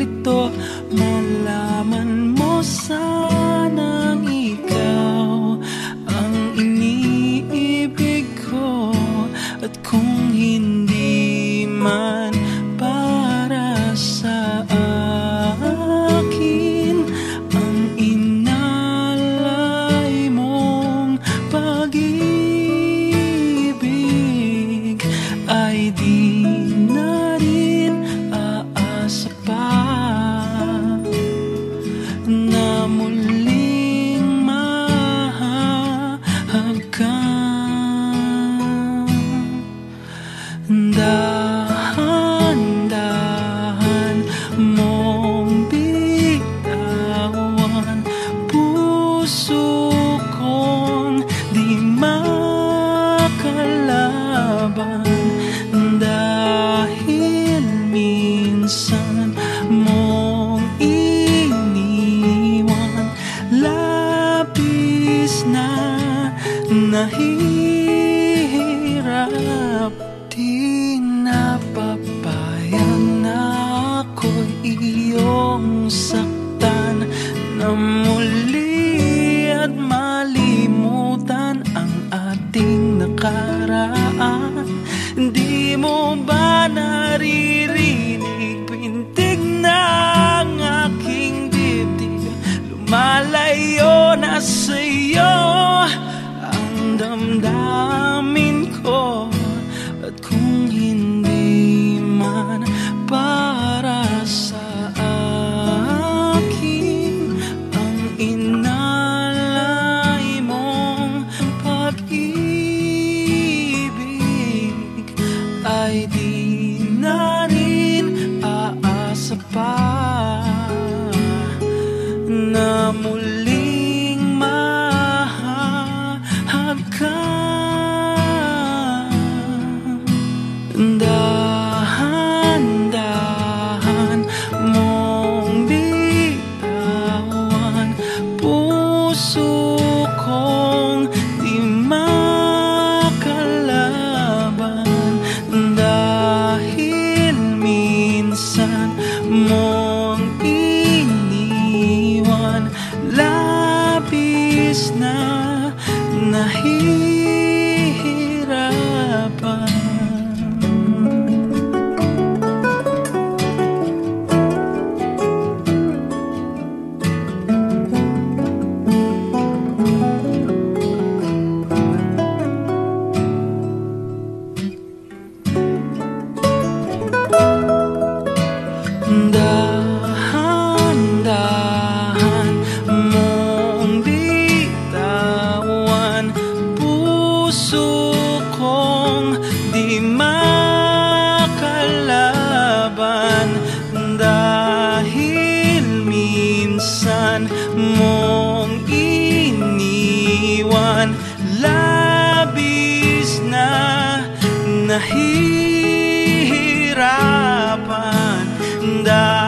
lito Malaman mo sanang ikaw Ang iniibig ko. At kung 吧 damdamin ko. At kung hindi man para sa akin Ang inalay mong pag-ibig ay di peace. nahihirapan dahil